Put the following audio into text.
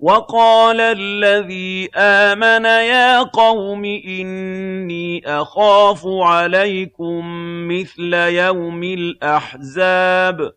وَقَالَ الَّذِي آمَنَ يَا قَوْمِ إِنِّي أَخَافُ عَلَيْكُم مِّثْلَ يَوْمِ الْأَحْزَابِ.